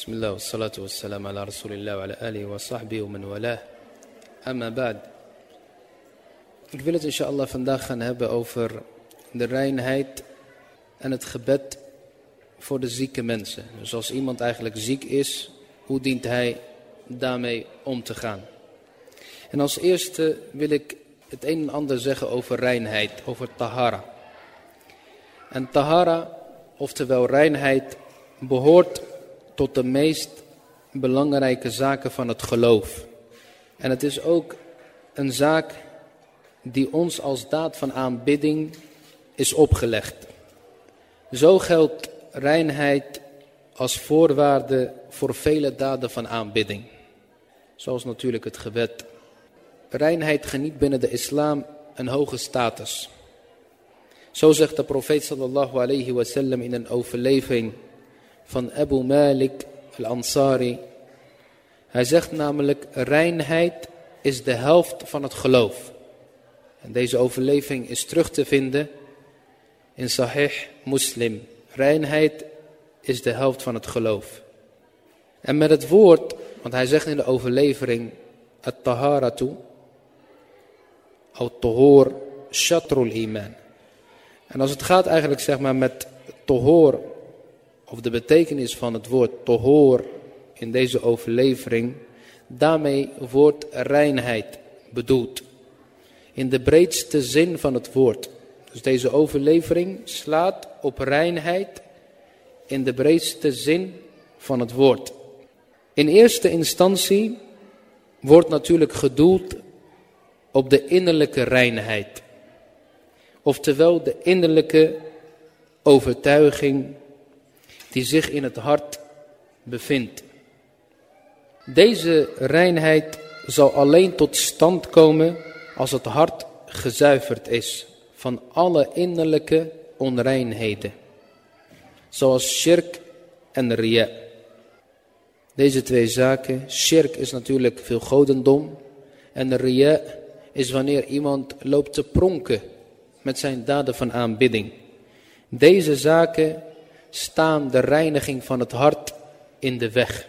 بسم الله والصلاة والسلام على رسول الله وعلى آله وصحبه ومن والاه. Amma ba'd. Ik wil het inshallah vandaag gaan hebben over de reinheid en het gebed voor de zieke mensen. Dus als iemand eigenlijk ziek is, hoe dient hij daarmee om te gaan? En als eerste wil ik het een en ander zeggen over reinheid, over tahara. En tahara, oftewel reinheid, behoort tot de meest belangrijke zaken van het geloof. En het is ook een zaak die ons als daad van aanbidding is opgelegd. Zo geldt reinheid als voorwaarde voor vele daden van aanbidding. Zoals natuurlijk het gebed. Reinheid geniet binnen de islam een hoge status. Zo zegt de profeet sallallahu alayhi in een overleving van Abu Malik al-Ansari. Hij zegt namelijk, reinheid is de helft van het geloof. En deze overleving is terug te vinden in Sahih Muslim. Reinheid is de helft van het geloof. En met het woord, want hij zegt in de overlevering, at-taharatu, al-tahor, shatrul iman. En als het gaat eigenlijk zeg maar met tohor, of de betekenis van het woord tohor in deze overlevering, daarmee wordt reinheid bedoeld. In de breedste zin van het woord. Dus deze overlevering slaat op reinheid in de breedste zin van het woord. In eerste instantie wordt natuurlijk gedoeld op de innerlijke reinheid. Oftewel de innerlijke overtuiging die zich in het hart bevindt. Deze reinheid zal alleen tot stand komen als het hart gezuiverd is van alle innerlijke onreinheden. Zoals shirk en ria. Deze twee zaken, shirk is natuurlijk veel godendom en ria is wanneer iemand loopt te pronken met zijn daden van aanbidding. Deze zaken staan de reiniging van het hart in de weg.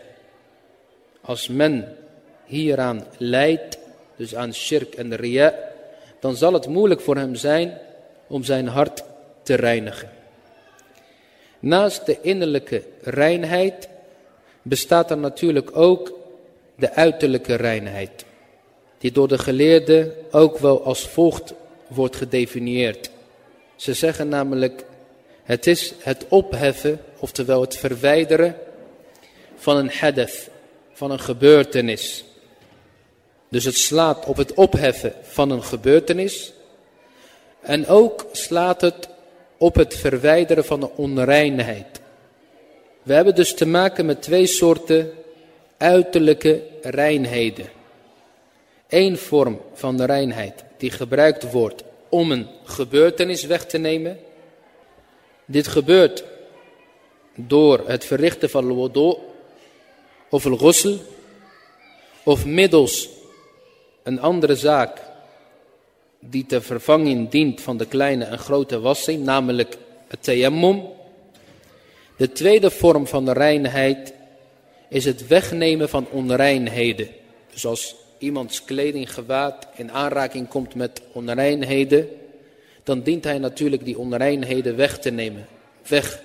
Als men hieraan lijdt, dus aan shirk en ria, dan zal het moeilijk voor hem zijn om zijn hart te reinigen. Naast de innerlijke reinheid bestaat er natuurlijk ook de uiterlijke reinheid, die door de geleerden ook wel als volgt wordt gedefinieerd. Ze zeggen namelijk, het is het opheffen, oftewel het verwijderen van een hadath, van een gebeurtenis. Dus het slaat op het opheffen van een gebeurtenis. En ook slaat het op het verwijderen van de onreinheid. We hebben dus te maken met twee soorten uiterlijke reinheden. Eén vorm van de reinheid die gebruikt wordt om een gebeurtenis weg te nemen. Dit gebeurt door het verrichten van al of al-ghusl of middels een andere zaak die ter vervanging dient van de kleine en grote wassing, namelijk het tayammum. De tweede vorm van de reinheid is het wegnemen van onreinheden. Dus als iemands kleding, gewaad in aanraking komt met onreinheden, dan dient hij natuurlijk die onreinheden weg te nemen, weg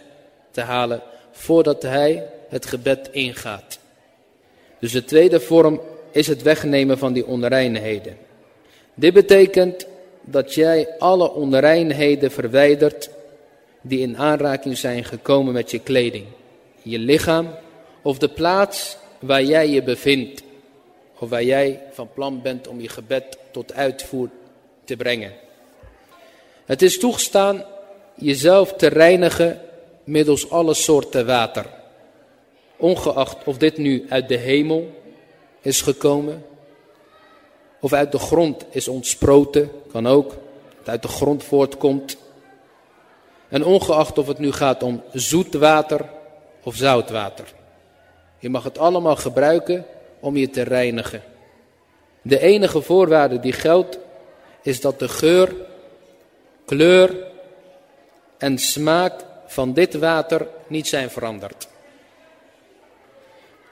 te halen, voordat hij het gebed ingaat. Dus de tweede vorm is het wegnemen van die onreinheden. Dit betekent dat jij alle onreinheden verwijdert die in aanraking zijn gekomen met je kleding, je lichaam of de plaats waar jij je bevindt of waar jij van plan bent om je gebed tot uitvoer te brengen. Het is toegestaan jezelf te reinigen middels alle soorten water. Ongeacht of dit nu uit de hemel is gekomen. Of uit de grond is ontsproten. Kan ook. Het uit de grond voortkomt. En ongeacht of het nu gaat om zoet water of zout water. Je mag het allemaal gebruiken om je te reinigen. De enige voorwaarde die geldt is dat de geur, kleur en smaak van dit water niet zijn veranderd.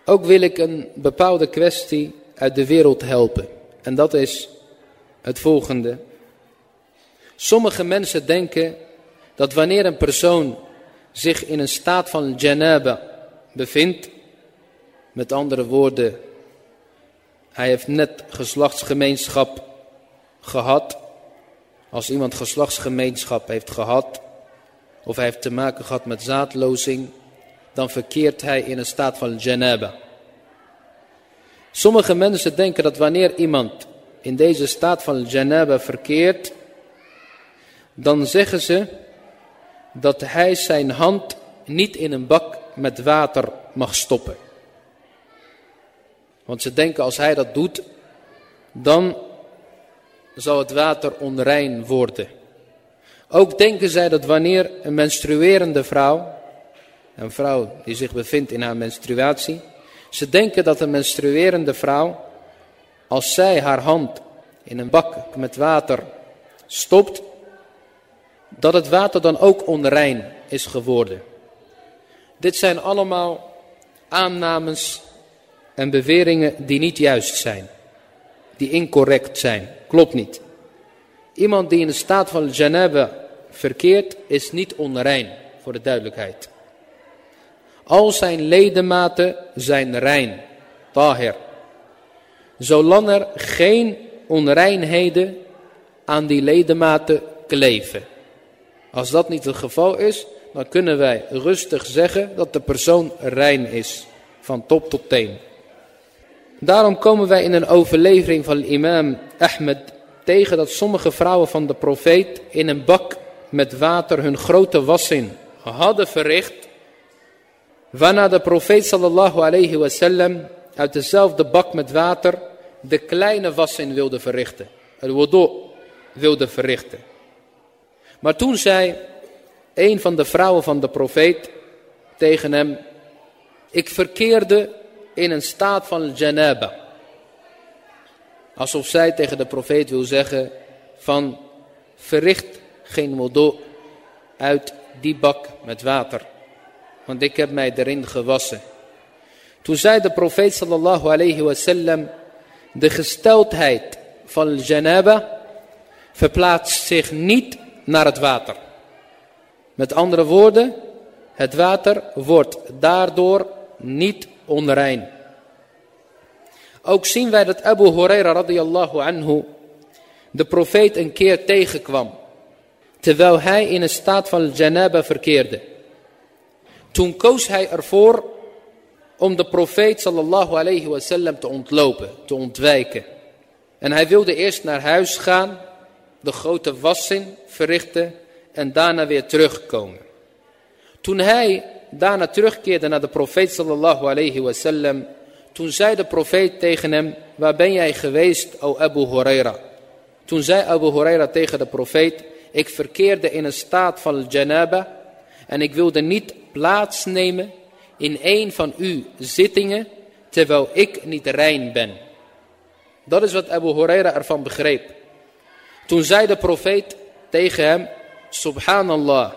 Ook wil ik een bepaalde kwestie uit de wereld helpen. En dat is het volgende. Sommige mensen denken dat wanneer een persoon zich in een staat van janaba bevindt, met andere woorden, hij heeft net geslachtsgemeenschap gehad. Als iemand geslachtsgemeenschap heeft gehad, of hij heeft te maken gehad met zaadlozing, dan verkeert hij in een staat van janaba. Sommige mensen denken dat wanneer iemand in deze staat van janaba verkeert, dan zeggen ze dat hij zijn hand niet in een bak met water mag stoppen. Want ze denken als hij dat doet, dan zal het water onrein worden. Ook denken zij dat wanneer een menstruerende vrouw, een vrouw die zich bevindt in haar menstruatie, ze denken dat een menstruerende vrouw, als zij haar hand in een bak met water stopt, dat het water dan ook onrein is geworden. Dit zijn allemaal aannames en beweringen die niet juist zijn, die incorrect zijn, klopt niet. Iemand die in de staat van janaba verkeert is niet onrein, voor de duidelijkheid. Al zijn ledematen zijn rein, tahir. Zolang er geen onreinheden aan die ledematen kleven. Als dat niet het geval is, dan kunnen wij rustig zeggen dat de persoon rein is, van top tot teen. Daarom komen wij in een overlevering van imam Ahmed tegen dat sommige vrouwen van de profeet in een bak met water hun grote wassing hadden verricht. Waarna de profeet sallallahu alayhi wasallam uit dezelfde bak met water de kleine wassing wilde verrichten. Het wudu wilde verrichten. Maar toen zei een van de vrouwen van de profeet tegen hem, ik verkeerde in een staat van janaba. Alsof zij tegen de profeet wil zeggen van verricht geen wudu uit die bak met water. Want ik heb mij erin gewassen. Toen zei de profeet sallallahu alayhi wasallam, de gesteldheid van janaba verplaatst zich niet naar het water. Met andere woorden, het water wordt daardoor niet onrein. Ook zien wij dat Abu Huraira radiyallahu anhu de profeet een keer tegenkwam. Terwijl hij in een staat van janaba verkeerde. Toen koos hij ervoor om de profeet sallallahu alayhi wasallam te ontlopen, te ontwijken. En hij wilde eerst naar huis gaan, de grote wassing verrichten en daarna weer terugkomen. Toen hij daarna terugkeerde naar de profeet sallallahu alayhi wasallam, toen zei de profeet tegen hem, waar ben jij geweest, o Abu Huraira? Toen zei Abu Huraira tegen de profeet, ik verkeerde in een staat van janaba en ik wilde niet plaatsnemen in een van uw zittingen, terwijl ik niet rein ben. Dat is wat Abu Huraira ervan begreep. Toen zei de profeet tegen hem, Subhanallah,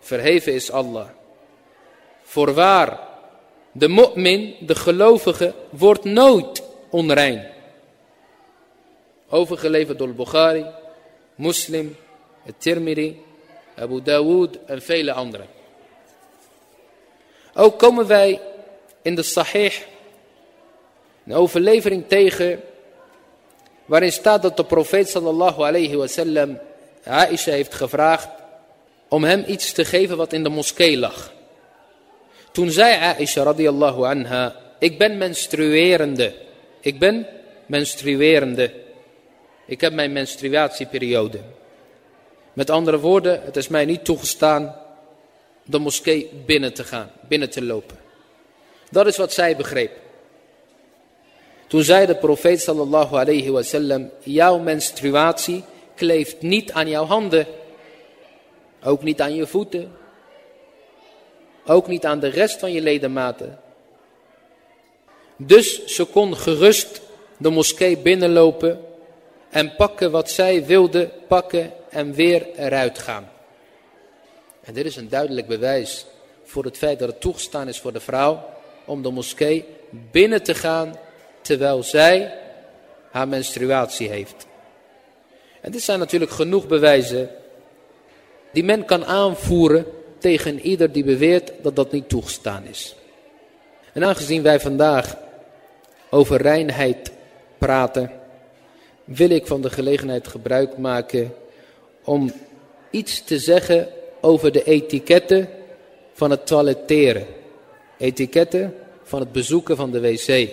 verheven is Allah. Voorwaar, de mu'min, de gelovige, wordt nooit onrein. Overgeleverd door Bukhari, Muslim, het Tirmidhi, Abu Dawood en vele anderen. Ook komen wij in de Sahih een overlevering tegen waarin staat dat de profeet sallallahu alayhi wasallam Aisha heeft gevraagd om hem iets te geven wat in de moskee lag. Toen zei Aisha radiyallahu anha, ik ben menstruerende. Ik ben menstruerende. Ik heb mijn menstruatieperiode. Met andere woorden, het is mij niet toegestaan de moskee binnen te gaan, binnen te lopen. Dat is wat zij begreep. Toen zei de profeet sallallahu alayhi wasallam, jouw menstruatie kleeft niet aan jouw handen. Ook niet aan je voeten. Ook niet aan de rest van je ledematen. Dus ze kon gerust de moskee binnenlopen en pakken wat zij wilde pakken en weer eruit gaan. En dit is een duidelijk bewijs voor het feit dat het toegestaan is voor de vrouw om de moskee binnen te gaan terwijl zij haar menstruatie heeft. En dit zijn natuurlijk genoeg bewijzen die men kan aanvoeren tegen ieder die beweert dat dat niet toegestaan is. En aangezien wij vandaag over reinheid praten, wil ik van de gelegenheid gebruik maken om iets te zeggen over de etiketten van het toiletteren. Etiketten van het bezoeken van de wc.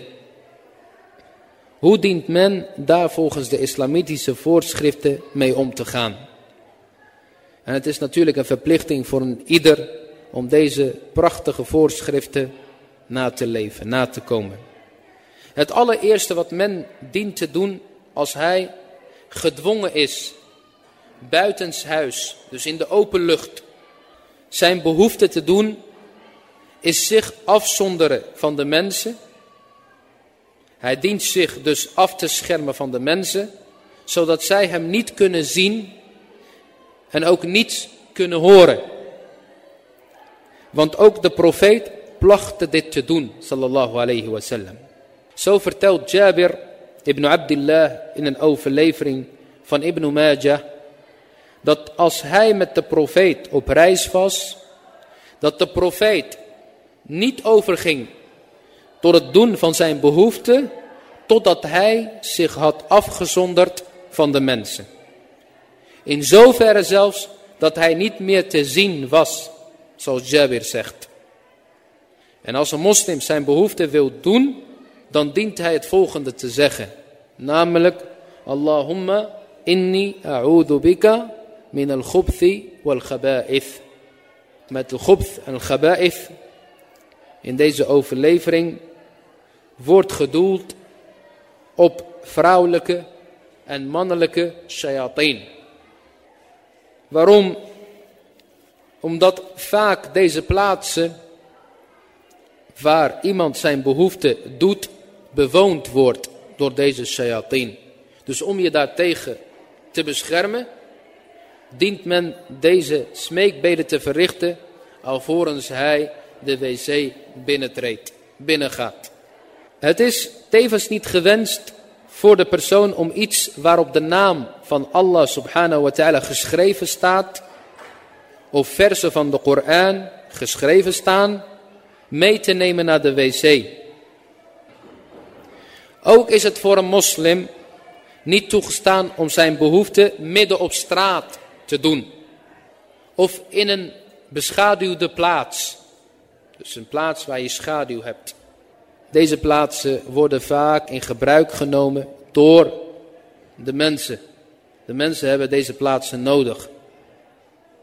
Hoe dient men daar volgens de islamitische voorschriften mee om te gaan? En het is natuurlijk een verplichting voor een ieder om deze prachtige voorschriften na te leven, na te komen. Het allereerste wat men dient te doen als hij gedwongen is buitenshuis, dus in de open lucht, zijn behoefte te doen, is zich afzonderen van de mensen. Hij dient zich dus af te schermen van de mensen, zodat zij hem niet kunnen zien en ook niets kunnen horen. Want ook de profeet plachtte dit te doen, sallallahu alayhi wasallam. Zo vertelt Jabir ibn Abdullah in een overlevering van Ibn Majah dat als hij met de profeet op reis was, dat de profeet niet overging tot het doen van zijn behoeften, totdat hij zich had afgezonderd van de mensen. In zoverre zelfs dat hij niet meer te zien was, zoals Jabir zegt. En als een moslim zijn behoefte wil doen, dan dient hij het volgende te zeggen. Namelijk, Allahumma inni a'udhu bika min al-khubthi wal-khaba'ith. Met al-khubth en al-khaba'ith in deze overlevering wordt gedoeld op vrouwelijke en mannelijke shayateen. Waarom? Omdat vaak deze plaatsen waar iemand zijn behoefte doet, bewoond wordt door deze shayateen. Dus om je daartegen te beschermen, dient men deze smeekbeden te verrichten, alvorens hij de wc binnentreedt, binnengaat. Het is tevens niet gewenst voor de persoon om iets waarop de naam van Allah subhanahu wa ta'ala geschreven staat, of versen van de Koran geschreven staan, mee te nemen naar de wc. Ook is het voor een moslim niet toegestaan om zijn behoefte midden op straat te doen. Of in een beschaduwde plaats. Dus een plaats waar je schaduw hebt. Deze plaatsen worden vaak in gebruik genomen door de mensen. De mensen hebben deze plaatsen nodig.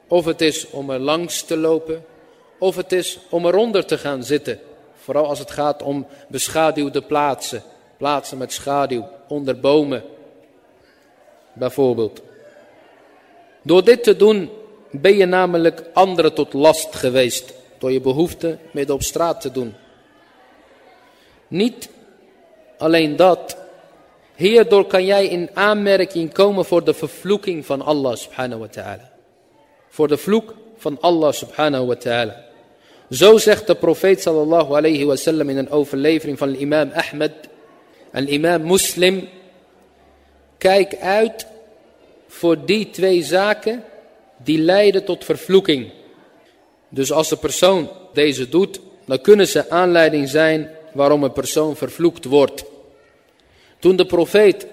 Of het is om er langs te lopen, of het is om eronder te gaan zitten. Vooral als het gaat om beschaduwde plaatsen. Plaatsen met schaduw, onder bomen. Bijvoorbeeld. Door dit te doen ben je namelijk anderen tot last geweest. Door je behoefte midden op straat te doen. Niet alleen dat. Hierdoor kan jij in aanmerking komen voor de vervloeking van Allah subhanahu wa ta'ala. Voor de vloek van Allah subhanahu wa ta'ala. Zo zegt de profeet sallallahu alayhi wa sallam in een overlevering van imam Ahmed en imam Muslim. Kijk uit voor die twee zaken die leiden tot vervloeking. Dus als de persoon deze doet, dan kunnen ze aanleiding zijn waarom een persoon vervloekt wordt. Toen de profeet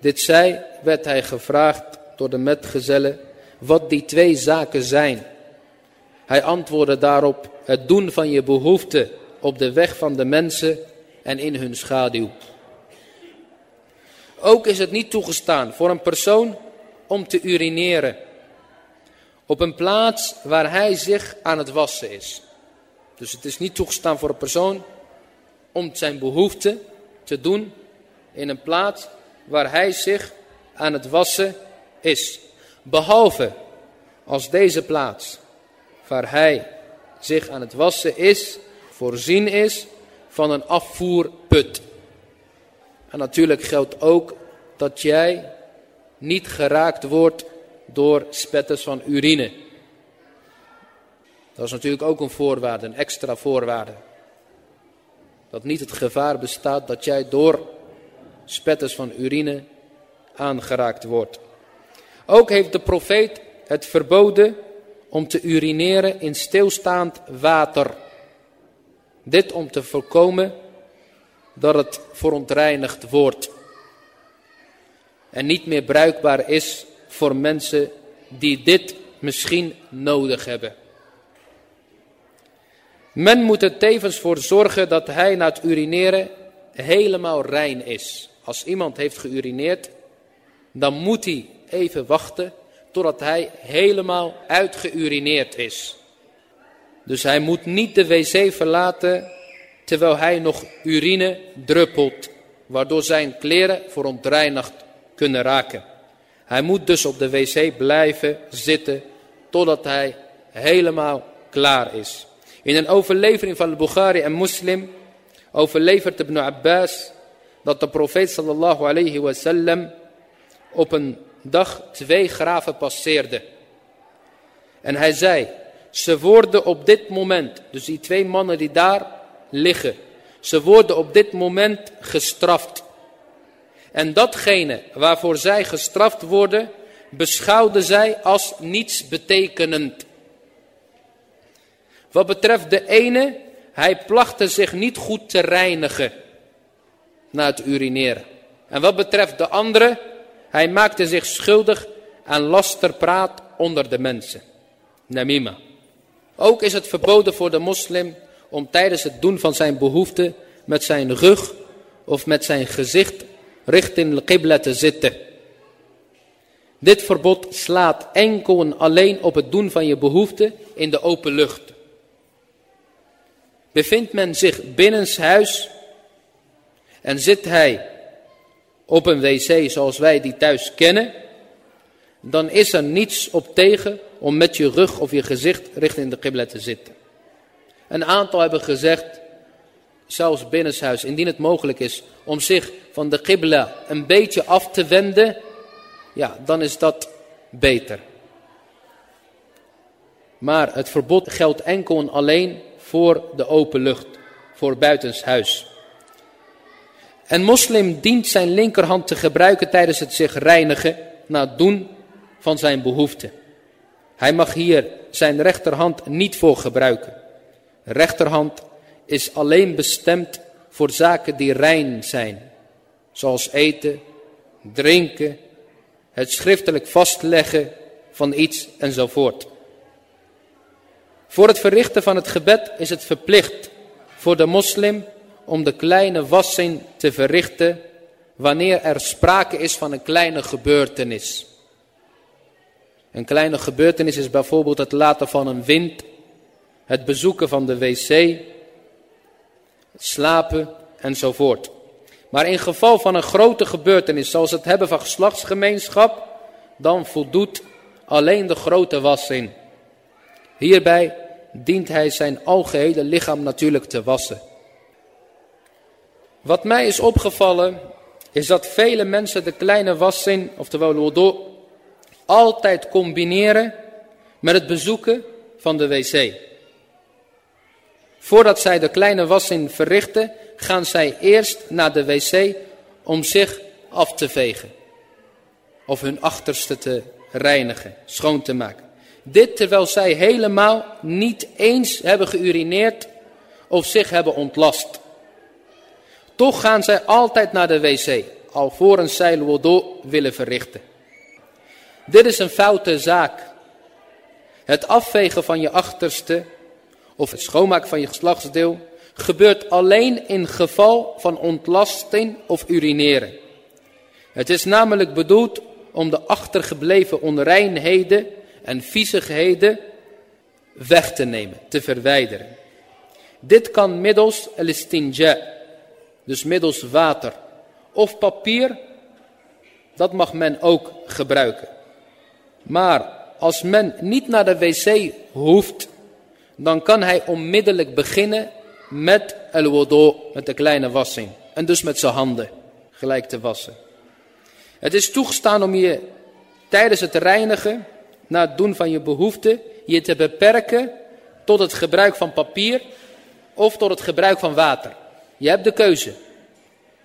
dit zei, werd hij gevraagd door de metgezellen wat die twee zaken zijn. Hij antwoordde daarop, het doen van je behoefte op de weg van de mensen en in hun schaduw. Ook is het niet toegestaan voor een persoon om te urineren op een plaats waar hij zich aan het wassen is. Dus het is niet toegestaan voor een persoon om zijn behoefte te doen in een plaats waar hij zich aan het wassen is. Behalve als deze plaats waar hij zich aan het wassen is, voorzien is van een afvoerput. En natuurlijk geldt ook dat jij niet geraakt wordt door spetters van urine. Dat is natuurlijk ook een voorwaarde, een extra voorwaarde. Dat niet het gevaar bestaat dat jij door spetters van urine aangeraakt wordt. Ook heeft de profeet het verboden om te urineren in stilstaand water. Dit om te voorkomen dat het verontreinigd wordt. En niet meer bruikbaar is voor mensen die dit misschien nodig hebben. Men moet er tevens voor zorgen dat hij na het urineren helemaal rein is. Als iemand heeft geurineerd, dan moet hij even wachten totdat hij helemaal uitgeurineerd is. Dus hij moet niet de wc verlaten terwijl hij nog urine druppelt, waardoor zijn kleren verontreinigd kunnen raken. Hij moet dus op de wc blijven zitten totdat hij helemaal klaar is. In een overlevering van Bukhari en Muslim overlevert Ibn Abbas dat de profeet sallallahu alayhi wasallam op een dag twee graven passeerde. En hij zei, ze worden op dit moment, dus die twee mannen die daar liggen, ze worden op dit moment gestraft. En datgene waarvoor zij gestraft worden, beschouwden zij als niets betekenend. Wat betreft de ene, hij plachtte zich niet goed te reinigen na het urineren. En wat betreft de andere, hij maakte zich schuldig aan lasterpraat onder de mensen. Namima. Ook is het verboden voor de moslim om tijdens het doen van zijn behoeften met zijn rug of met zijn gezicht richting de qibla te zitten. Dit verbod slaat enkel en alleen op het doen van je behoeften in de open lucht. Bevindt men zich binnenshuis en zit hij op een wc zoals wij die thuis kennen, dan is er niets op tegen om met je rug of je gezicht richting de qibla te zitten. Een aantal hebben gezegd, zelfs binnenshuis, indien het mogelijk is, om zich van de qibla een beetje af te wenden, ja, dan is dat beter. Maar het verbod geldt enkel en alleen voor de open lucht, voor buitenshuis. Een moslim dient zijn linkerhand te gebruiken tijdens het zich reinigen na het doen van zijn behoefte. Hij mag hier zijn rechterhand niet voor gebruiken. Rechterhand is alleen bestemd voor zaken die rein zijn, zoals eten, drinken, het schriftelijk vastleggen van iets enzovoort. Voor het verrichten van het gebed is het verplicht voor de moslim om de kleine wassing te verrichten wanneer er sprake is van een kleine gebeurtenis. Een kleine gebeurtenis is bijvoorbeeld het laten van een wind, het bezoeken van de wc, slapen enzovoort. Maar in geval van een grote gebeurtenis, zoals het hebben van geslachtsgemeenschap, dan voldoet alleen de grote wassing. Hierbij dient hij zijn algehele lichaam natuurlijk te wassen. Wat mij is opgevallen, is dat vele mensen de kleine wassing, oftewel wudu, altijd combineren met het bezoeken van de wc. Voordat zij de kleine wassing verrichten, gaan zij eerst naar de wc om zich af te vegen. Of hun achterste te reinigen, schoon te maken. Dit terwijl zij helemaal niet eens hebben geurineerd of zich hebben ontlast. Toch gaan zij altijd naar de wc, alvorens zij wudu willen verrichten. Dit is een foute zaak. Het afvegen van je achterste of het schoonmaken van je geslachtsdeel gebeurt alleen in geval van ontlasting of urineren. Het is namelijk bedoeld om de achtergebleven onreinheden en viezigheden weg te nemen, te verwijderen. Dit kan middels al-istinja, dus middels water of papier, dat mag men ook gebruiken. Maar als men niet naar de wc hoeft, dan kan hij onmiddellijk beginnen met al-wudu, met de kleine wassing. En dus met zijn handen gelijk te wassen. Het is toegestaan om je tijdens het reinigen, na het doen van je behoeften, je te beperken tot het gebruik van papier of tot het gebruik van water. Je hebt de keuze.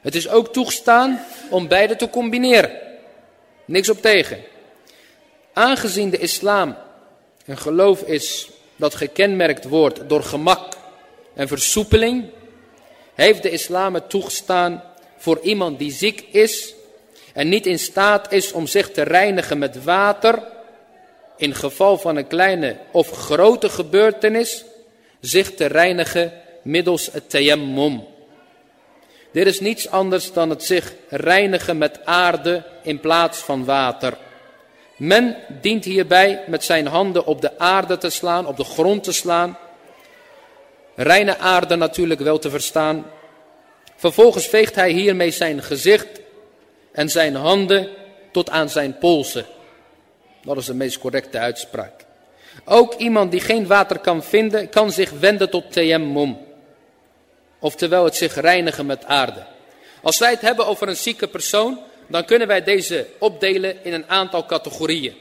Het is ook toegestaan om beide te combineren. Niks op tegen. Aangezien de islam een geloof is dat gekenmerkt wordt door gemak en versoepeling, heeft de islam het toegestaan voor iemand die ziek is en niet in staat is om zich te reinigen met water, in geval van een kleine of grote gebeurtenis, zich te reinigen middels het tayammum. Dit is niets anders dan het zich reinigen met aarde in plaats van water. Men dient hierbij met zijn handen op de aarde te slaan, op de grond te slaan. Reine aarde natuurlijk wel te verstaan. Vervolgens veegt hij hiermee zijn gezicht en zijn handen tot aan zijn polsen. Dat is de meest correcte uitspraak. Ook iemand die geen water kan vinden, kan zich wenden tot tayammum. Oftewel het zich reinigen met aarde. Als wij het hebben over een zieke persoon, dan kunnen wij deze opdelen in een aantal categorieën.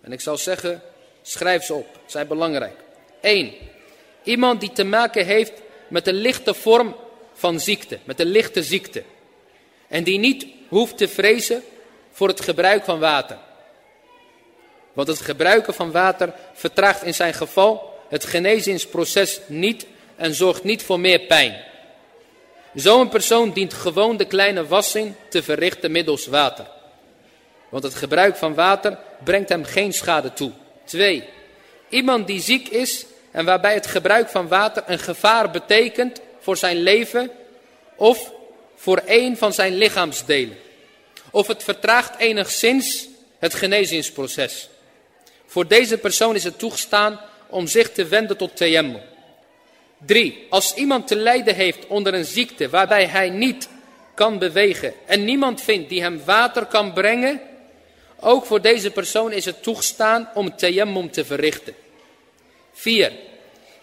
En ik zal zeggen, schrijf ze op, ze zijn belangrijk. 1. Iemand die te maken heeft met een lichte vorm van ziekte, met een lichte ziekte. En die niet hoeft te vrezen voor het gebruik van water. Want het gebruiken van water vertraagt in zijn geval het genezingsproces niet en zorgt niet voor meer pijn. Zo'n persoon dient gewoon de kleine wassing te verrichten middels water. Want het gebruik van water brengt hem geen schade toe. 2. Iemand die ziek is en waarbij het gebruik van water een gevaar betekent voor zijn leven of voor een van zijn lichaamsdelen. Of het vertraagt enigszins het genezingsproces. Voor deze persoon is het toegestaan om zich te wenden tot tayammum. 3. Als iemand te lijden heeft onder een ziekte waarbij hij niet kan bewegen en niemand vindt die hem water kan brengen, ook voor deze persoon is het toegestaan om tayammum te verrichten. 4.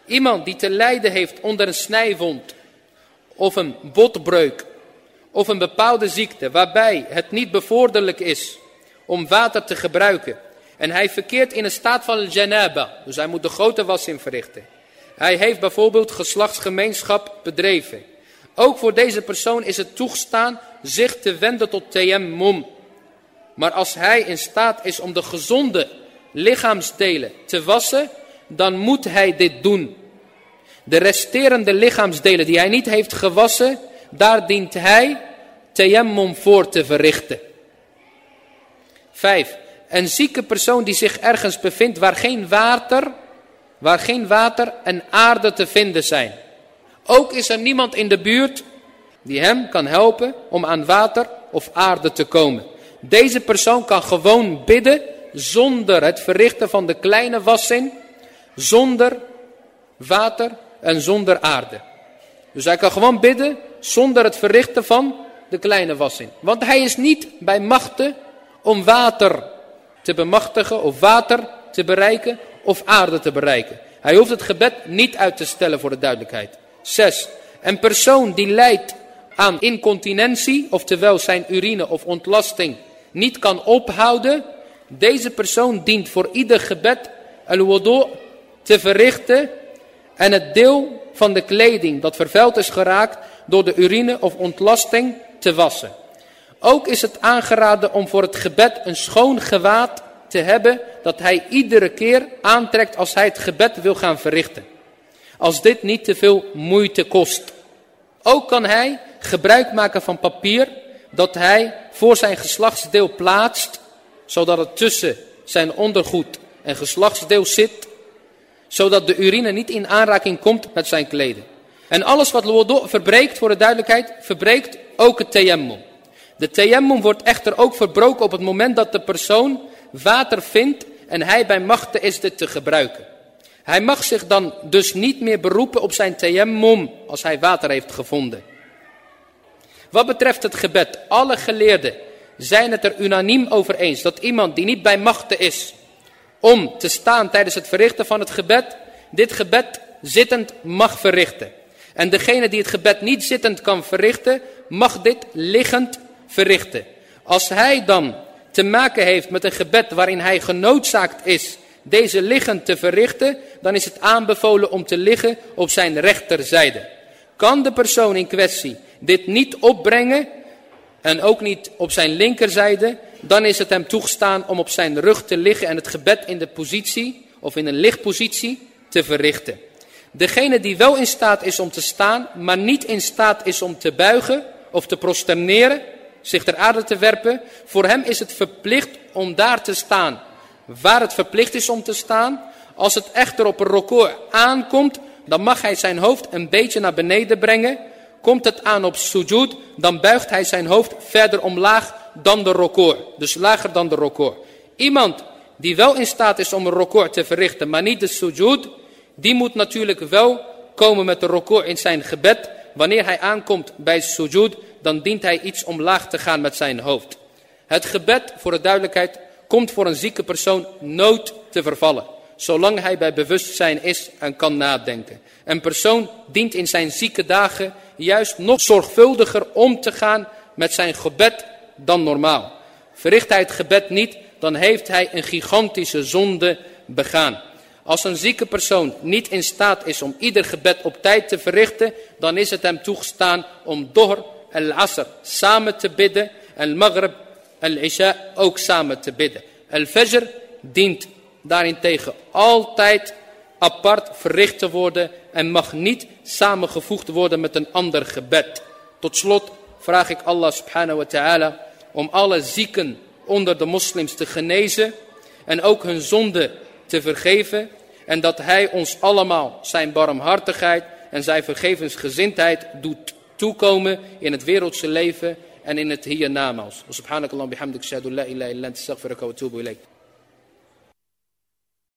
Iemand die te lijden heeft onder een snijwond of een botbreuk of een bepaalde ziekte waarbij het niet bevorderlijk is om water te gebruiken en hij verkeert in een staat van janaba, dus hij moet de grote wassing verrichten. Hij heeft bijvoorbeeld geslachtsgemeenschap bedreven. Ook voor deze persoon is het toegestaan zich te wenden tot tayammum. Maar als hij in staat is om de gezonde lichaamsdelen te wassen, dan moet hij dit doen. De resterende lichaamsdelen die hij niet heeft gewassen, daar dient hij tayammum voor te verrichten. 5. Een zieke persoon die zich ergens bevindt waar geen water waar geen water en aarde te vinden zijn. Ook is er niemand in de buurt die hem kan helpen om aan water of aarde te komen. Deze persoon kan gewoon bidden zonder het verrichten van de kleine wassing, zonder water en zonder aarde. Dus hij kan gewoon bidden zonder het verrichten van de kleine wassing. Want hij is niet bij machten om water te bemachtigen of water te bereiken of aarde te bereiken. Hij hoeft het gebed niet uit te stellen voor de duidelijkheid. 6. Een persoon die lijdt aan incontinentie, oftewel zijn urine of ontlasting, niet kan ophouden. Deze persoon dient voor ieder gebed een wudu te verrichten en het deel van de kleding dat vervuild is geraakt door de urine of ontlasting te wassen. Ook is het aangeraden om voor het gebed een schoon gewaad te hebben dat hij iedere keer aantrekt als hij het gebed wil gaan verrichten. Als dit niet te veel moeite kost. Ook kan hij gebruik maken van papier dat hij voor zijn geslachtsdeel plaatst, zodat het tussen zijn ondergoed en geslachtsdeel zit, zodat de urine niet in aanraking komt met zijn kleden. En alles wat Lodo verbreekt, voor de duidelijkheid, verbreekt ook het tayammum. De tayammum wordt echter ook verbroken op het moment dat de persoon water vindt en hij bij machten is dit te gebruiken. Hij mag zich dan dus niet meer beroepen op zijn tayammum als hij water heeft gevonden. Wat betreft het gebed, alle geleerden zijn het er unaniem over eens dat iemand die niet bij machten is om te staan tijdens het verrichten van het gebed, dit gebed zittend mag verrichten. En degene die het gebed niet zittend kan verrichten, mag dit liggend verrichten. Als hij dan te maken heeft met een gebed waarin hij genoodzaakt is deze liggend te verrichten, dan is het aanbevolen om te liggen op zijn rechterzijde. kan de persoon in kwestie dit niet opbrengen en ook niet op zijn linkerzijde, dan is het hem toegestaan om op zijn rug te liggen en het gebed in de positie of in een lichtpositie te verrichten. Degene die wel in staat is om te staan, maar niet in staat is om te buigen of te prosterneren, zich ter aarde te werpen, voor hem is het verplicht om daar te staan. Waar het verplicht is om te staan, als het echter op een record aankomt, dan mag hij zijn hoofd een beetje naar beneden brengen. Komt het aan op sujud, dan buigt hij zijn hoofd verder omlaag dan de record. Dus lager dan de record. Iemand die wel in staat is om een record te verrichten, maar niet de sujud, die moet natuurlijk wel komen met de record in zijn gebed. Wanneer hij aankomt bij sujud, dan dient hij iets omlaag te gaan met zijn hoofd. Het gebed, voor de duidelijkheid, komt voor een zieke persoon nooit te vervallen. Zolang hij bij bewustzijn is en kan nadenken. Een persoon dient in zijn zieke dagen juist nog zorgvuldiger om te gaan met zijn gebed dan normaal. Verricht hij het gebed niet, dan heeft hij een gigantische zonde begaan. Als een zieke persoon niet in staat is om ieder gebed op tijd te verrichten, dan is het hem toegestaan om door al-asr samen te bidden en maghrib al-isha ook samen te bidden. Al-fajr dient daarentegen altijd apart verricht te worden en mag niet samengevoegd worden met een ander gebed. Tot slot vraag ik Allah subhanahu wa ta'ala om alle zieken onder de moslims te genezen en ook hun zonde te vergeven en dat hij ons allemaal zijn barmhartigheid en zijn vergevensgezindheid doet toekomen in het wereldse leven en in het hiernamaals. Subhanakallah bihamdik shadu la ilaha illa anta astaghfiruka wa atubu ilayk.